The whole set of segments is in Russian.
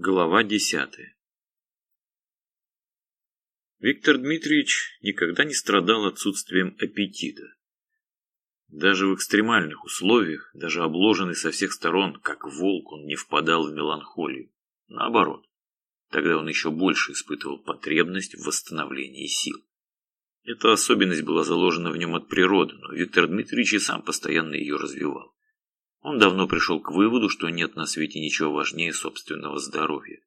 Глава десятая Виктор Дмитриевич никогда не страдал отсутствием аппетита. Даже в экстремальных условиях, даже обложенный со всех сторон, как волк, он не впадал в меланхолию. Наоборот, тогда он еще больше испытывал потребность в восстановлении сил. Эта особенность была заложена в нем от природы, но Виктор Дмитриевич и сам постоянно ее развивал. Он давно пришел к выводу, что нет на свете ничего важнее собственного здоровья.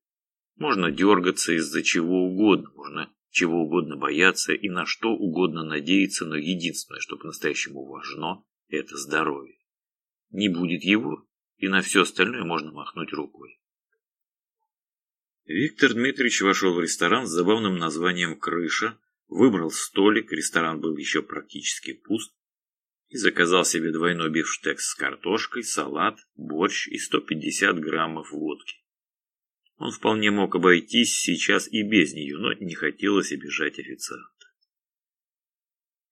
Можно дергаться из-за чего угодно, можно чего угодно бояться и на что угодно надеяться, но единственное, что по-настоящему важно, это здоровье. Не будет его, и на все остальное можно махнуть рукой. Виктор Дмитриевич вошел в ресторан с забавным названием «Крыша», выбрал столик, ресторан был еще практически пуст, и заказал себе двойной бифштекс с картошкой, салат, борщ и 150 граммов водки. Он вполне мог обойтись сейчас и без нее, но не хотелось обижать официанта.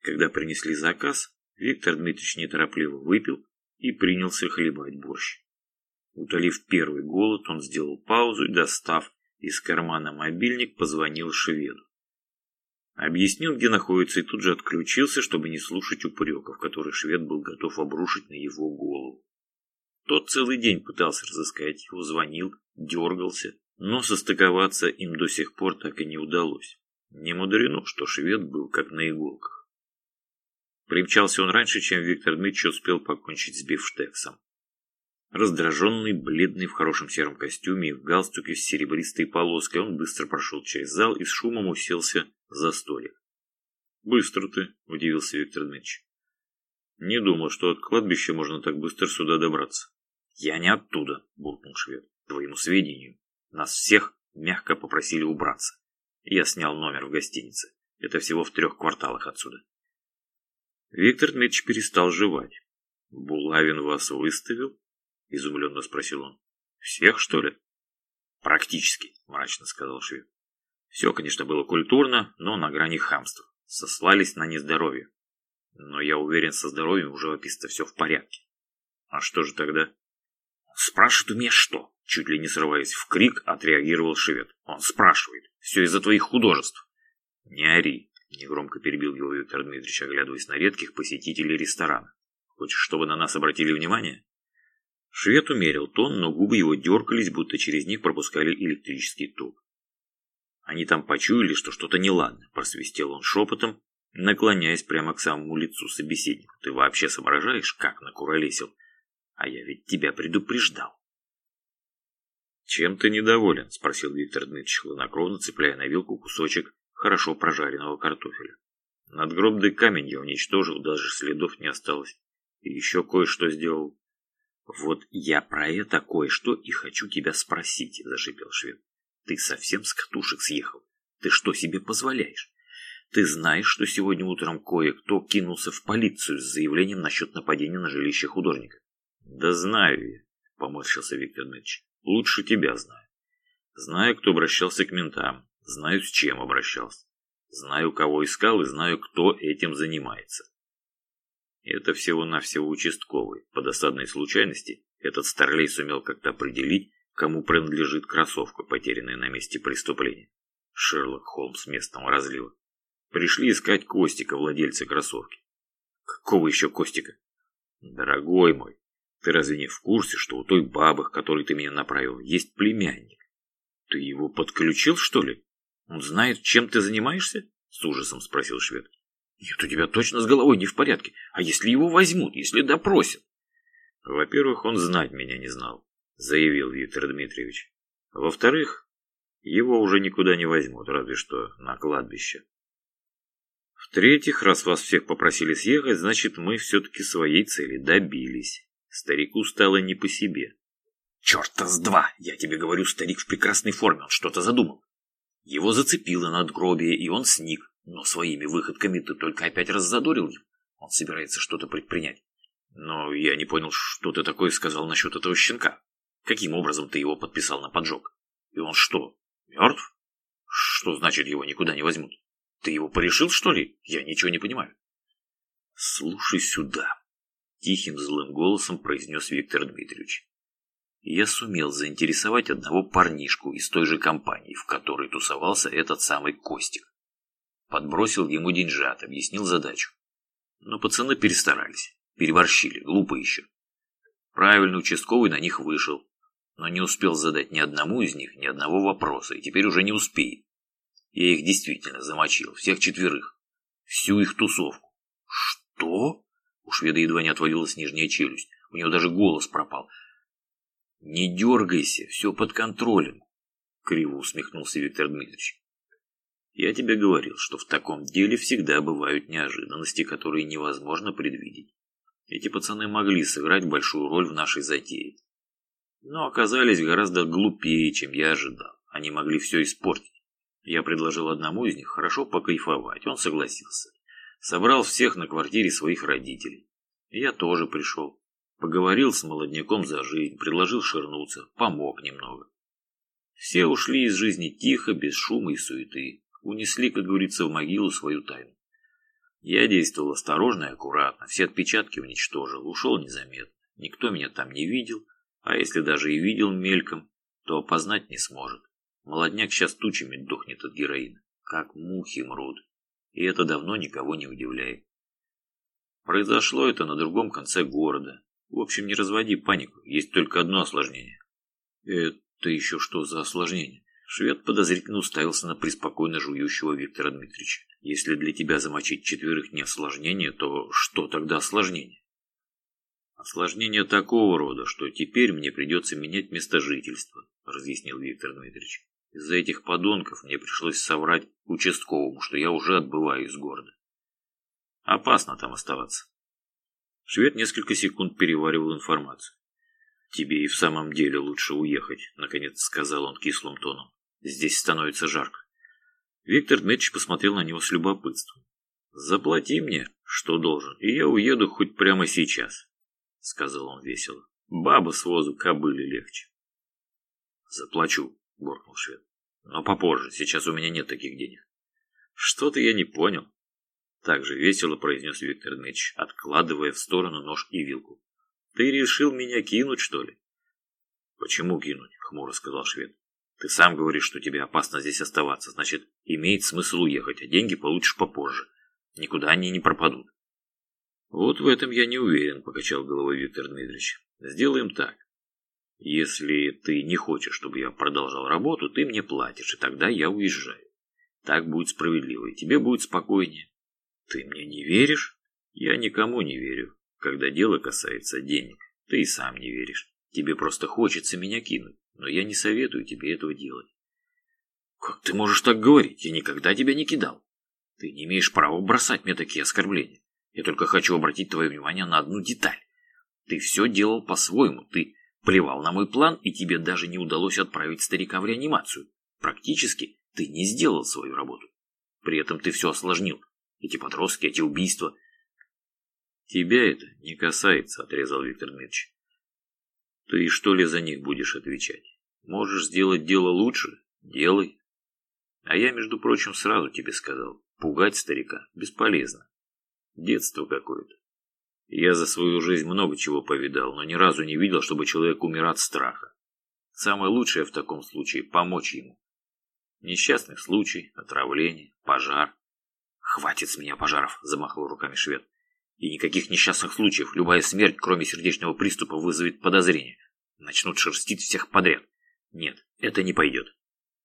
Когда принесли заказ, Виктор Дмитриевич неторопливо выпил и принялся хлебать борщ. Утолив первый голод, он сделал паузу и, достав из кармана мобильник, позвонил шведу. Объяснил, где находится, и тут же отключился, чтобы не слушать упреков, которые швед был готов обрушить на его голову. Тот целый день пытался разыскать его, звонил, дергался, но состыковаться им до сих пор так и не удалось. Не мудрено, что швед был как на иголках. Примчался он раньше, чем Виктор Дмитриевич успел покончить с бифштексом. Раздраженный, бледный, в хорошем сером костюме и в галстуке с серебристой полоской, он быстро прошел через зал и с шумом уселся за столик. «Быстро ты», — удивился Виктор Дмитриевич. «Не думал, что от кладбища можно так быстро сюда добраться». «Я не оттуда», — буркнул швед. «Твоему сведению, нас всех мягко попросили убраться. Я снял номер в гостинице. Это всего в трех кварталах отсюда». Виктор Дмитриевич перестал жевать. «Булавин вас выставил?» — изумленно спросил он. «Всех, что ли?» «Практически», — мрачно сказал швед. Все, конечно, было культурно, но на грани хамства. Сослались на нездоровье. Но я уверен, со здоровьем у живописца все в порядке. А что же тогда? Спрашивает у меня что? Чуть ли не срываясь в крик, отреагировал швед. Он спрашивает. Все из-за твоих художеств. Не ори, негромко перебил его Виктор Дмитриевич, оглядываясь на редких посетителей ресторана. Хочешь, чтобы на нас обратили внимание? Швед умерил тон, но губы его дергались, будто через них пропускали электрический ток. Они там почуяли, что что-то неладно, просвистел он шепотом, наклоняясь прямо к самому лицу собеседнику. Ты вообще соображаешь, как накуролесил? А я ведь тебя предупреждал. «Чем ты недоволен?» – спросил Виктор Дмитриевич, хладнокровно цепляя на вилку кусочек хорошо прожаренного картофеля. Надгробный камень я уничтожил, даже следов не осталось. И еще кое-что сделал. «Вот я про это кое-что и хочу тебя спросить», – зашипел швед. Ты совсем с катушек съехал? Ты что себе позволяешь? Ты знаешь, что сегодня утром кое-кто кинулся в полицию с заявлением насчет нападения на жилище художника? Да знаю я, поморщился Виктор Дмитриевич. Лучше тебя знаю. Знаю, кто обращался к ментам. Знаю, с чем обращался. Знаю, кого искал и знаю, кто этим занимается. Это всего-навсего участковый. По досадной случайности этот старлей сумел как-то определить, кому принадлежит кроссовка, потерянная на месте преступления. Шерлок Холмс местного разлива. Пришли искать Костика, владельца кроссовки. Какого еще Костика? Дорогой мой, ты разве не в курсе, что у той бабы, к которой ты меня направил, есть племянник? Ты его подключил, что ли? Он знает, чем ты занимаешься? С ужасом спросил швед. Нет, у тебя точно с головой не в порядке. А если его возьмут, если допросят? Во-первых, он знать меня не знал заявил Виктор Дмитриевич. Во-вторых, его уже никуда не возьмут, разве что на кладбище. В-третьих, раз вас всех попросили съехать, значит, мы все-таки своей цели добились. Старику стало не по себе. Черта с два! Я тебе говорю, старик в прекрасной форме, он что-то задумал. Его зацепило надгробие, и он сник. Но своими выходками ты только опять раззадорил его. Он собирается что-то предпринять. Но я не понял, что ты такое сказал насчет этого щенка. Каким образом ты его подписал на поджог? И он что, мертв? Что значит его никуда не возьмут? Ты его порешил, что ли? Я ничего не понимаю. Слушай сюда, тихим злым голосом произнес Виктор Дмитриевич. я сумел заинтересовать одного парнишку из той же компании, в которой тусовался этот самый Костик. Подбросил ему деньжат, объяснил задачу. Но пацаны перестарались, переборщили, глупо еще. Правильный участковый на них вышел, но не успел задать ни одному из них ни одного вопроса, и теперь уже не успеет. Я их действительно замочил, всех четверых, всю их тусовку. Что? У шведа едва не отвалилась нижняя челюсть, у него даже голос пропал. Не дергайся, все под контролем, криво усмехнулся Виктор Дмитриевич. Я тебе говорил, что в таком деле всегда бывают неожиданности, которые невозможно предвидеть. Эти пацаны могли сыграть большую роль в нашей затее но оказались гораздо глупее, чем я ожидал. Они могли все испортить. Я предложил одному из них хорошо покайфовать, он согласился. Собрал всех на квартире своих родителей. Я тоже пришел. Поговорил с молодняком за жизнь, предложил ширнуться, помог немного. Все ушли из жизни тихо, без шума и суеты. Унесли, как говорится, в могилу свою тайну. Я действовал осторожно и аккуратно, все отпечатки уничтожил, ушел незаметно. Никто меня там не видел, а если даже и видел мельком, то опознать не сможет. Молодняк сейчас тучами дохнет от героина, как мухи мрут. И это давно никого не удивляет. Произошло это на другом конце города. В общем, не разводи панику, есть только одно осложнение. Это еще что за осложнение? Швед подозрительно уставился на преспокойно жующего Виктора Дмитриевича. Если для тебя замочить четверых не осложнение, то что тогда осложнение? Осложнение такого рода, что теперь мне придется менять место жительства, разъяснил Виктор Дмитриевич. Из-за этих подонков мне пришлось соврать участковому, что я уже отбываю из города. Опасно там оставаться. Швед несколько секунд переваривал информацию. «Тебе и в самом деле лучше уехать», — наконец сказал он кислым тоном. «Здесь становится жарко». Виктор Дмитриевич посмотрел на него с любопытством. «Заплати мне, что должен, и я уеду хоть прямо сейчас. — сказал он весело. «Баба с возу кобыли легче». «Заплачу», — буркнул швед. «Но попозже, сейчас у меня нет таких денег». «Что-то я не понял», — также весело произнес Виктор Дмитриевич, откладывая в сторону нож и вилку. «Ты решил меня кинуть, что ли?» «Почему кинуть?» — хмуро сказал швед. «Ты сам говоришь, что тебе опасно здесь оставаться, значит, имеет смысл уехать, а деньги получишь попозже. Никуда они не пропадут». Вот в этом я не уверен, покачал головой Виктор Дмитриевич. Сделаем так. Если ты не хочешь, чтобы я продолжал работу, ты мне платишь, и тогда я уезжаю. Так будет справедливо, и тебе будет спокойнее. Ты мне не веришь? Я никому не верю, когда дело касается денег. Ты и сам не веришь. Тебе просто хочется меня кинуть, но я не советую тебе этого делать. Как ты можешь так говорить? Я никогда тебя не кидал. Ты не имеешь права бросать мне такие оскорбления. Я только хочу обратить твое внимание на одну деталь. Ты все делал по-своему. Ты плевал на мой план, и тебе даже не удалось отправить старика в реанимацию. Практически ты не сделал свою работу. При этом ты все осложнил. Эти подростки, эти убийства. Тебя это не касается, отрезал Виктор Дмитриевич. Ты что ли за них будешь отвечать? Можешь сделать дело лучше? Делай. А я, между прочим, сразу тебе сказал, пугать старика бесполезно. Детство какое-то. Я за свою жизнь много чего повидал, но ни разу не видел, чтобы человек умер от страха. Самое лучшее в таком случае – помочь ему. Несчастный случай, отравление, пожар. «Хватит с меня пожаров!» – замахал руками швед. «И никаких несчастных случаев. Любая смерть, кроме сердечного приступа, вызовет подозрение. Начнут шерстить всех подряд. Нет, это не пойдет.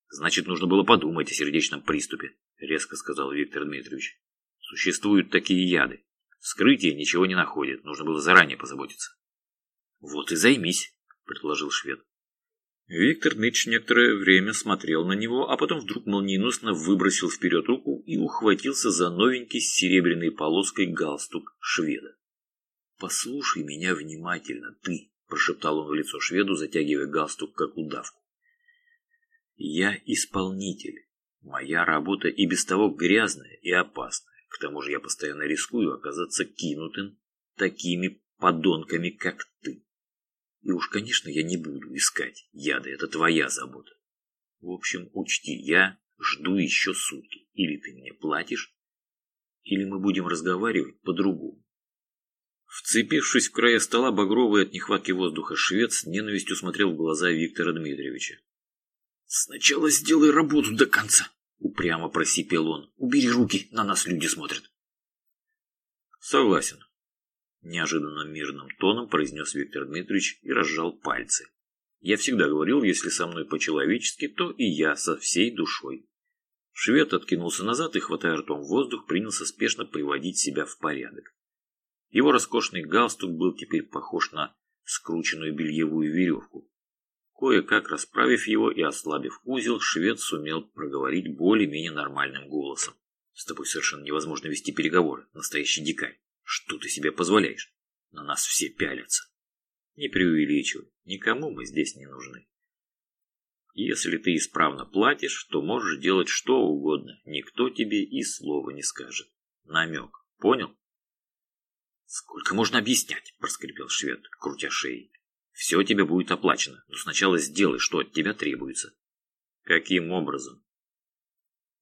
Значит, нужно было подумать о сердечном приступе», – резко сказал Виктор Дмитриевич. Существуют такие яды. Вскрытие ничего не находит, нужно было заранее позаботиться. Вот и займись, предложил швед. Виктор Ныч некоторое время смотрел на него, а потом вдруг молниеносно выбросил вперед руку и ухватился за новенький с серебряной полоской галстук шведа. «Послушай меня внимательно, ты!» – прошептал он в лицо шведу, затягивая галстук, как удавку. «Я исполнитель. Моя работа и без того грязная и опасная. К тому же я постоянно рискую оказаться кинутым такими подонками, как ты. И уж, конечно, я не буду искать яды, это твоя забота. В общем, учти, я жду еще сутки. Или ты мне платишь, или мы будем разговаривать по-другому. Вцепившись в края стола, багровый от нехватки воздуха швед с ненавистью смотрел в глаза Виктора Дмитриевича. «Сначала сделай работу до конца!» — упрямо просипел он. «Убери руки, на нас люди смотрят!» «Согласен», — неожиданно мирным тоном произнес Виктор Дмитриевич и разжал пальцы. «Я всегда говорил, если со мной по-человечески, то и я со всей душой». Швед откинулся назад и, хватая ртом воздух, принялся спешно приводить себя в порядок. Его роскошный галстук был теперь похож на скрученную бельевую веревку. Кое-как расправив его и ослабив узел, швед сумел проговорить более-менее нормальным голосом. «С тобой совершенно невозможно вести переговоры, настоящий дикарь. Что ты себе позволяешь? На нас все пялятся. Не преувеличивай, никому мы здесь не нужны. Если ты исправно платишь, то можешь делать что угодно, никто тебе и слова не скажет. Намек, понял?» «Сколько можно объяснять?» – проскрипел швед, крутя шеей. «Все тебе будет оплачено, но сначала сделай, что от тебя требуется». «Каким образом?»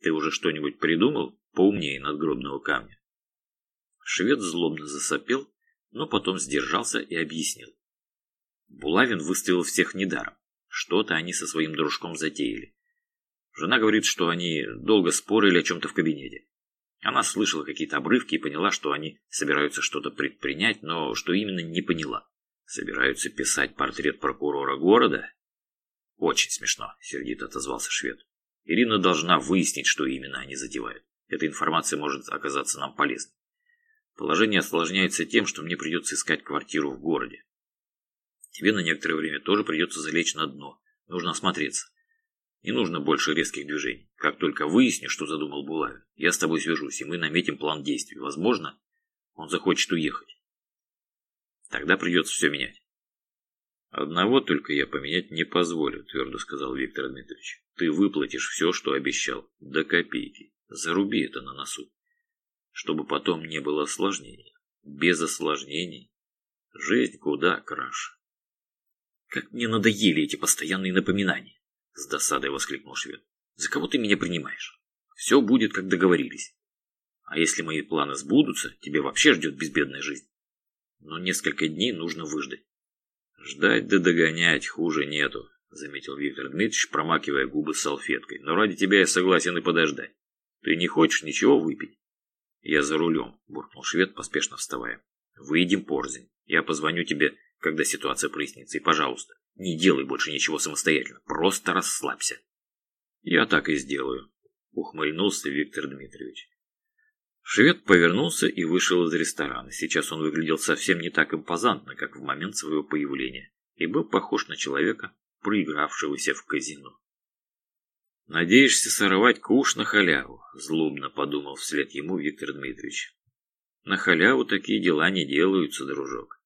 «Ты уже что-нибудь придумал поумнее надгробного камня?» Швед злобно засопел, но потом сдержался и объяснил. Булавин выставил всех недаром. Что-то они со своим дружком затеяли. Жена говорит, что они долго спорили о чем-то в кабинете. Она слышала какие-то обрывки и поняла, что они собираются что-то предпринять, но что именно не поняла. Собираются писать портрет прокурора города? Очень смешно, сердито отозвался швед. Ирина должна выяснить, что именно они затевают. Эта информация может оказаться нам полезной. Положение осложняется тем, что мне придется искать квартиру в городе. Тебе на некоторое время тоже придется залечь на дно. Нужно осмотреться. Не нужно больше резких движений. Как только выясню, что задумал Булавин, я с тобой свяжусь, и мы наметим план действий. Возможно, он захочет уехать. Тогда придется все менять. Одного только я поменять не позволю, твердо сказал Виктор Дмитриевич. Ты выплатишь все, что обещал, до копейки. Заруби это на носу. Чтобы потом не было осложнений. Без осложнений жизнь куда краше. Как мне надоели эти постоянные напоминания. С досадой воскликнул швед. За кого ты меня принимаешь? Все будет, как договорились. А если мои планы сбудутся, тебе вообще ждет безбедная жизнь. Но несколько дней нужно выждать. Ждать да догонять хуже нету, заметил Виктор Дмитриевич, промакивая губы салфеткой. Но ради тебя я согласен и подождать. Ты не хочешь ничего выпить? Я за рулем, буркнул швед, поспешно вставая. Выйдем порзень. Я позвоню тебе, когда ситуация прояснится. И, пожалуйста, не делай больше ничего самостоятельно, просто расслабься. Я так и сделаю, ухмыльнулся Виктор Дмитриевич. Швед повернулся и вышел из ресторана. Сейчас он выглядел совсем не так импозантно, как в момент своего появления, и был похож на человека, проигравшегося в казино. «Надеешься сорвать куш на халяву?» – злобно подумал вслед ему Виктор Дмитриевич. «На халяву такие дела не делаются, дружок.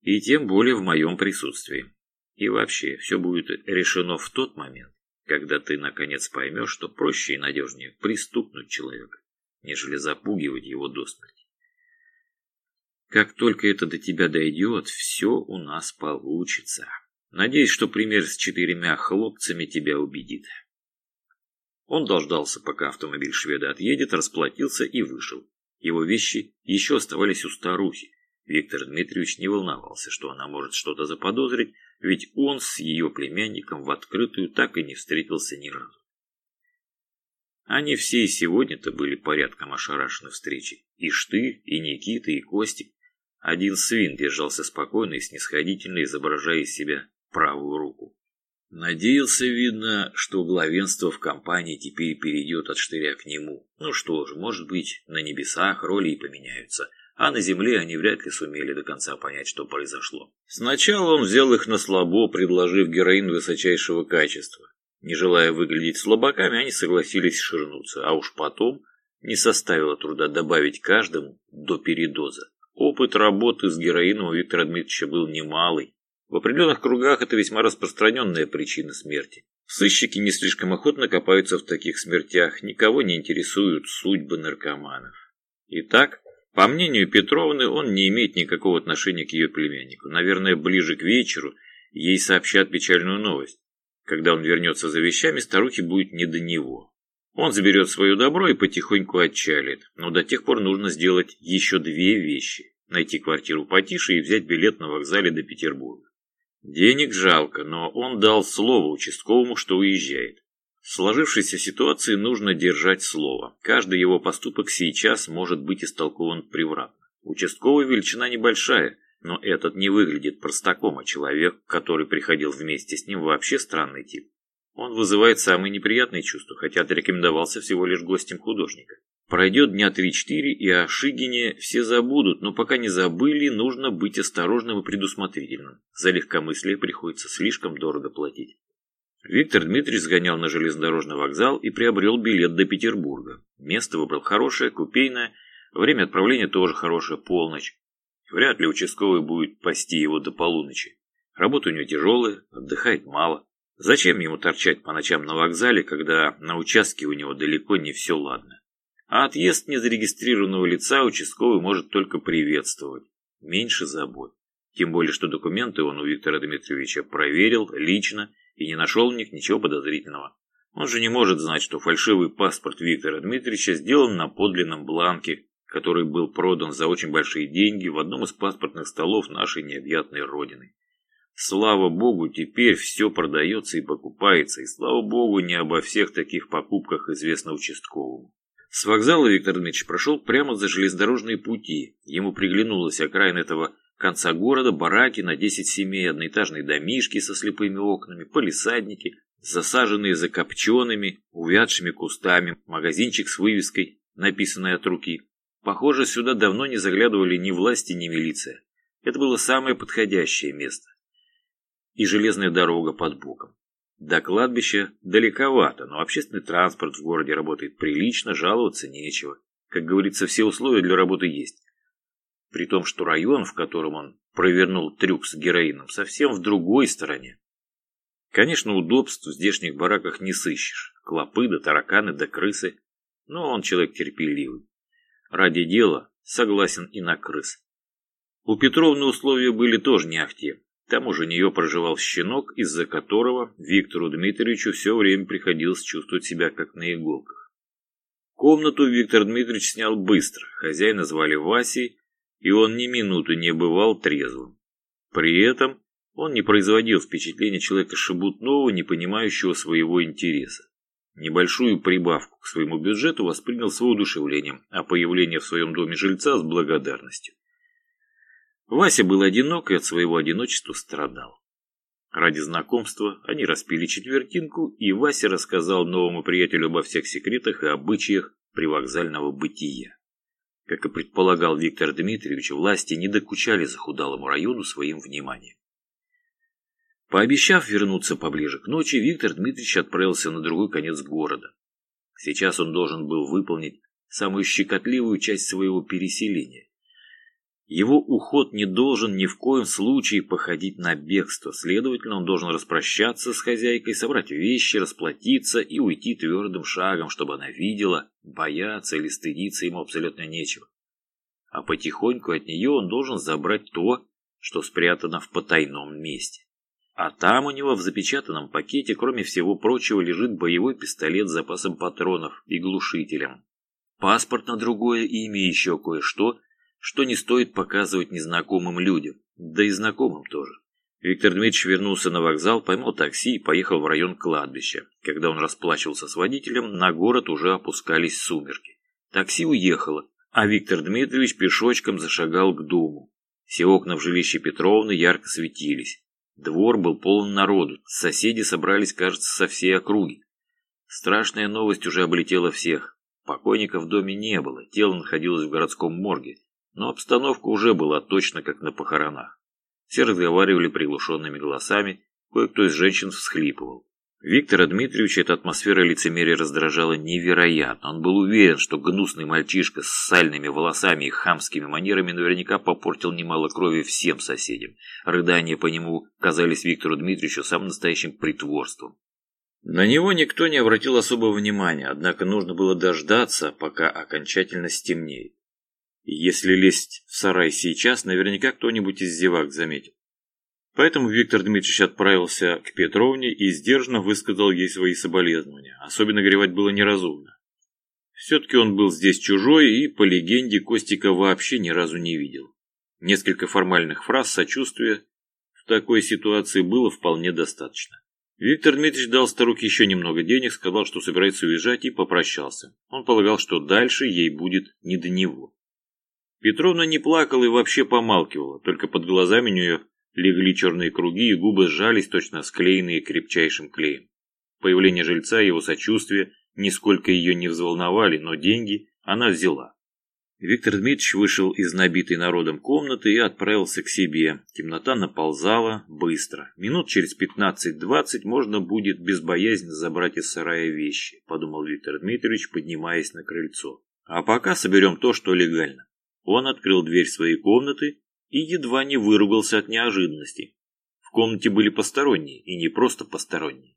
И тем более в моем присутствии. И вообще, все будет решено в тот момент, когда ты наконец поймешь, что проще и надежнее пристукнуть человека, нежели запугивать его до смерти. Как только это до тебя дойдет, все у нас получится. Надеюсь, что пример с четырьмя хлопцами тебя убедит. Он дождался, пока автомобиль шведа отъедет, расплатился и вышел. Его вещи еще оставались у старухи. Виктор Дмитриевич не волновался, что она может что-то заподозрить, ведь он с ее племянником в открытую так и не встретился ни разу. Они все и сегодня-то были порядком ошарашены встречей. И Штырь, и Никита, и Костик. Один свин держался спокойно и снисходительно, изображая из себя правую руку. Надеялся, видно, что главенство в компании теперь перейдет от Штыря к нему. Ну что ж, может быть, на небесах роли и поменяются – а на земле они вряд ли сумели до конца понять, что произошло. Сначала он взял их на слабо, предложив героин высочайшего качества. Не желая выглядеть слабаками, они согласились ширнуться, а уж потом не составило труда добавить каждому до передоза. Опыт работы с героином у Виктора Дмитриевича был немалый. В определенных кругах это весьма распространенная причина смерти. Сыщики не слишком охотно копаются в таких смертях, никого не интересуют судьбы наркоманов. Итак, по мнению Петровны, он не имеет никакого отношения к ее племяннику. Наверное, ближе к вечеру ей сообщат печальную новость. Когда он вернется за вещами, старухе будет не до него. Он заберет свое добро и потихоньку отчалит. Но до тех пор нужно сделать еще две вещи. найти квартиру потише и взять билет на вокзале до Петербурга. Денег жалко, но он дал слово участковому, что уезжает. В сложившейся ситуации нужно держать слово. Каждый его поступок сейчас может быть истолкован превратно. Участковая величина небольшая, но этот не выглядит простаком, а человек, который приходил вместе с ним, вообще странный тип. Он вызывает самые неприятные чувства, хотя отрекомендовался всего лишь гостем художника. Пройдет дня 3-4, и о Шигине все забудут, но пока не забыли, нужно быть осторожным и предусмотрительным. За легкомыслие приходится слишком дорого платить. Виктор Дмитриевич сгонял на железнодорожный вокзал и приобрел билет до Петербурга. Место выбрал хорошее, купейное, время отправления тоже хорошее, полночь. Вряд ли участковый будет пасти его до полуночи. Работа у него тяжелая, отдыхает мало. Зачем ему торчать по ночам на вокзале, когда на участке у него далеко не все ладно? А отъезд незарегистрированного лица участковый может только приветствовать. Меньше забот. Тем более, что документы он у Виктора Дмитриевича проверил лично и не нашел в них ничего подозрительного. Он же не может знать, что фальшивый паспорт Виктора Дмитриевича сделан на подлинном бланке, который был продан за очень большие деньги в одном из паспортных столов нашей необъятной родины. Слава богу, теперь все продается и покупается, и слава богу, не обо всех таких покупках известно участковому. С вокзала Виктор Дмитриевич прошел прямо за железнодорожные пути. Ему приглянулась окраин этого конца города, бараки на 10 семей, одноэтажные домишки со слепыми окнами, полисадники, засаженные закопченными, увядшими кустами, магазинчик с вывеской, написанной от руки. Похоже, сюда давно не заглядывали ни власти, ни милиция. Это было самое подходящее место. И железная дорога под боком. До кладбища далековато, но общественный транспорт в городе работает прилично, жаловаться нечего. Как говорится, все условия для работы есть. При том, что район, в котором он провернул трюк с героином, совсем в другой стороне. Конечно, удобств в здешних бараках не сыщешь. Клопы да тараканы да крысы. Но он человек терпеливый. Ради дела согласен и на крыс. У Петровны условия были тоже не ахте. К тому у нее проживал щенок, из-за которого Виктору Дмитриевичу все время приходилось чувствовать себя как на иголках. Комнату Виктор Дмитриевич снял быстро. Хозяина звали Васей, и он ни минуты не бывал трезвым. При этом он не производил впечатления человека шебутного, не понимающего своего интереса. Небольшую прибавку к своему бюджету воспринял с воодушевлением, а появление в своем доме жильца с благодарностью. Вася был одинок и от своего одиночества страдал. Ради знакомства они распили четвертинку, и Вася рассказал новому приятелю обо всех секретах и обычаях привокзального бытия. Как и предполагал Виктор Дмитриевич, власти не докучали захудалому району своим вниманием. Пообещав вернуться поближе к ночи, Виктор Дмитриевич отправился на другой конец города. Сейчас он должен был выполнить самую щекотливую часть своего переселения его уход не должен ни в коем случае походить на бегство, следовательно, он должен распрощаться с хозяйкой, собрать вещи, расплатиться и уйти твердым шагом, чтобы она видела, бояться или стыдиться ему абсолютно нечего. А потихоньку от нее он должен забрать то, что спрятано в потайном месте. А там у него в запечатанном пакете, кроме всего прочего, лежит боевой пистолет с запасом патронов и глушителем. Паспорт на другое имя и еще кое-что – что не стоит показывать незнакомым людям, да и знакомым тоже. Виктор Дмитриевич вернулся на вокзал, поймал такси и поехал в район кладбища. Когда он расплачивался с водителем, на город уже опускались сумерки. Такси уехало, а Виктор Дмитриевич пешочком зашагал к дому. Все окна в жилище Петровны ярко светились. Двор был полон народу, соседи собрались, кажется, со всей округи. Страшная новость уже облетела всех. Покойника в доме не было, тело находилось в городском морге но обстановка уже была точно как на похоронах. Все разговаривали приглушенными голосами, кое-кто из женщин всхлипывал. Виктора Дмитриевича эта атмосфера лицемерия раздражала невероятно. Он был уверен, что гнусный мальчишка с сальными волосами и хамскими манерами наверняка попортил немало крови всем соседям. Рыдания по нему казались Виктору Дмитриевичу самым настоящим притворством. На него никто не обратил особого внимания, однако нужно было дождаться, пока окончательно стемнеет. Если лезть в сарай сейчас, наверняка кто-нибудь из зевак заметит. Поэтому Виктор Дмитриевич отправился к Петровне и сдержанно высказал ей свои соболезнования. Особенно горевать было неразумно. Все-таки он был здесь чужой и, по легенде, Костика вообще ни разу не видел. Несколько формальных фраз сочувствия в такой ситуации было вполне достаточно. Виктор Дмитриевич дал старухе еще немного денег, сказал, что собирается уезжать и попрощался. Он полагал, что дальше ей будет не до него. Петровна не плакала и вообще помалкивала, только под глазами у нее легли черные круги и губы сжались, точно склеенные крепчайшим клеем. Появление жильца и его сочувствие нисколько ее не взволновали, но деньги она взяла. Виктор Дмитриевич вышел из набитой народом комнаты и отправился к себе. Темнота наползала быстро. Минут через 15-20 можно будет безбоязненно забрать из сарая вещи, подумал Виктор Дмитриевич, поднимаясь на крыльцо. А пока соберем то, что легально. Он открыл дверь своей комнаты и едва не выругался от неожиданности. В комнате были посторонние, и не просто посторонние.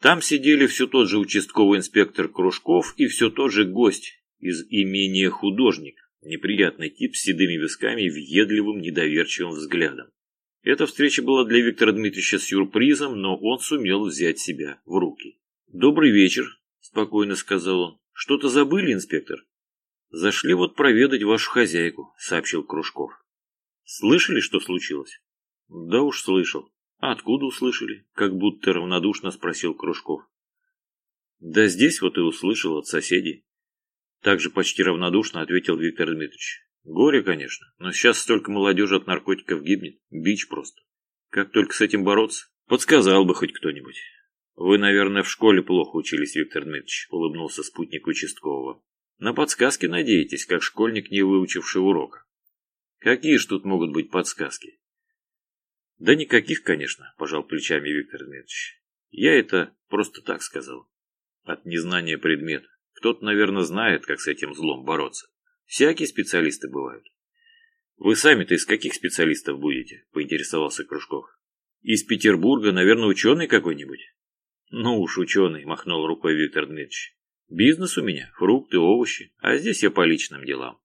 Там сидели все тот же участковый инспектор Кружков и все тот же гость, из имения художник, неприятный тип с седыми висками и въедливым недоверчивым взглядом. Эта встреча была для Виктора Дмитриевича сюрпризом, но он сумел взять себя в руки. «Добрый вечер», – спокойно сказал он. «Что-то забыли, инспектор?» «Зашли вот проведать вашу хозяйку», – сообщил Кружков. «Слышали, что случилось?» «Да уж слышал». «А откуда услышали?» – как будто равнодушно спросил Кружков. «Да здесь вот и услышал от соседей». Также почти равнодушно ответил Виктор Дмитриевич. Горе, конечно, но сейчас столько молодежи от наркотиков гибнет. Бич просто. Как только с этим бороться? Подсказал бы хоть кто-нибудь. Вы, наверное, в школе плохо учились, Виктор Дмитриевич, улыбнулся спутник участкового. На подсказки надеетесь, как школьник, не выучивший урока. Какие ж тут могут быть подсказки? Да никаких, конечно, пожал плечами Виктор Дмитриевич. Я это просто так сказал. От незнания предмета. Кто-то, наверное, знает, как с этим злом бороться. Всякие специалисты бывают. Вы сами-то из каких специалистов будете? Поинтересовался Кружков. Из Петербурга, наверное, ученый какой-нибудь? Ну уж ученый, махнул рукой Виктор Дмитриевич. Бизнес у меня, фрукты, овощи, а здесь я по личным делам.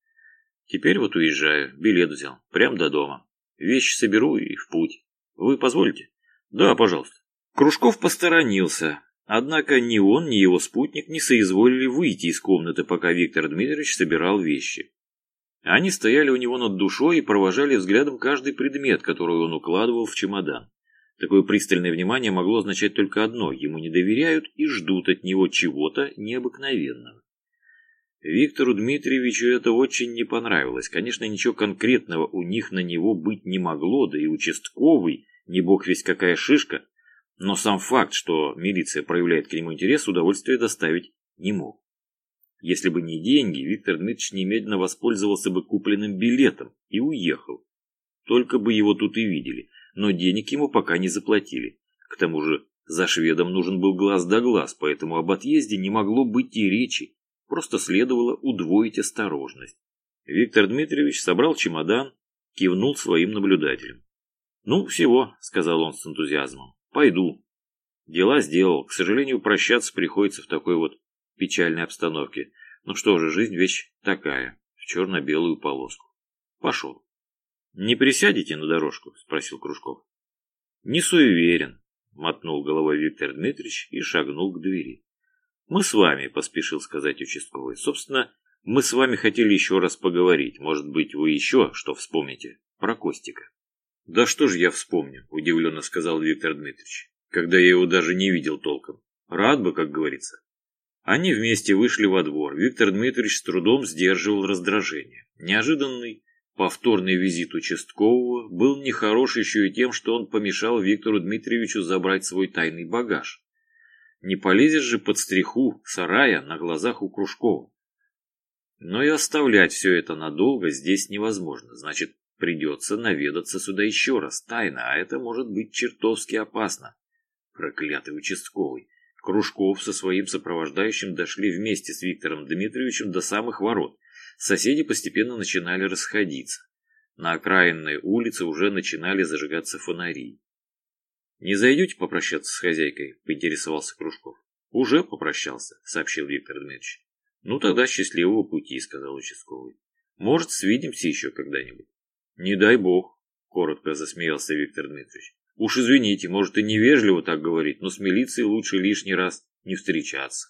Теперь вот уезжаю, билет взял, прям до дома. Вещи соберу и в путь. Вы позволите? Да, пожалуйста. Кружков посторонился, Однако ни он, ни его спутник не соизволили выйти из комнаты, пока Виктор Дмитриевич собирал вещи. Они стояли у него над душой и провожали взглядом каждый предмет, который он укладывал в чемодан. Такое пристальное внимание могло означать только одно – ему не доверяют и ждут от него чего-то необыкновенного. Виктору Дмитриевичу это очень не понравилось. Конечно, ничего конкретного у них на него быть не могло, да и участковый, не бог весь какая шишка – но сам факт, что милиция проявляет к нему интерес, удовольствия доставить не мог. Если бы не деньги, Виктор Дмитриевич немедленно воспользовался бы купленным билетом и уехал. Только бы его тут и видели, но денег ему пока не заплатили. К тому же за шведом нужен был глаз да глаз, поэтому об отъезде не могло быть и речи, просто следовало удвоить осторожность. Виктор Дмитриевич собрал чемодан, кивнул своим наблюдателям. «Ну, всего», — сказал он с энтузиазмом. Пойду. Дела сделал. К сожалению, прощаться приходится в такой вот печальной обстановке. Ну что же, жизнь вещь такая, в черно-белую полоску. Пошел. Не присядете на дорожку? Спросил Кружков. Не суеверен, мотнул головой Виктор Дмитриевич и шагнул к двери. Мы с вами, поспешил сказать участковый. Собственно, мы с вами хотели еще раз поговорить. Может быть, вы еще что вспомните про Костика. «Да что же я вспомню», – удивленно сказал Виктор Дмитриевич, когда я его даже не видел толком. Рад бы, как говорится. Они вместе вышли во двор. Виктор Дмитриевич с трудом сдерживал раздражение. Неожиданный повторный визит участкового был нехорош еще и тем, что он помешал Виктору Дмитриевичу забрать свой тайный багаж. Не полезешь же под стриху сарая на глазах у Кружкова. Но и оставлять все это надолго здесь невозможно. Значит, Придется наведаться сюда еще раз, тайно, а это может быть чертовски опасно. Проклятый участковый. Кружков со своим сопровождающим дошли вместе с Виктором Дмитриевичем до самых ворот. Соседи постепенно начинали расходиться. На окраинной улице уже начинали зажигаться фонари. «Не зайдете попрощаться с хозяйкой?» – поинтересовался Кружков. «Уже попрощался», – сообщил Виктор Дмитриевич. «Ну тогда счастливого пути», – сказал участковый. «Может, свидимся еще когда-нибудь». «Не дай бог», — коротко засмеялся Виктор Дмитриевич. «Уж извините, может и невежливо так говорить, но с милицией лучше лишний раз не встречаться».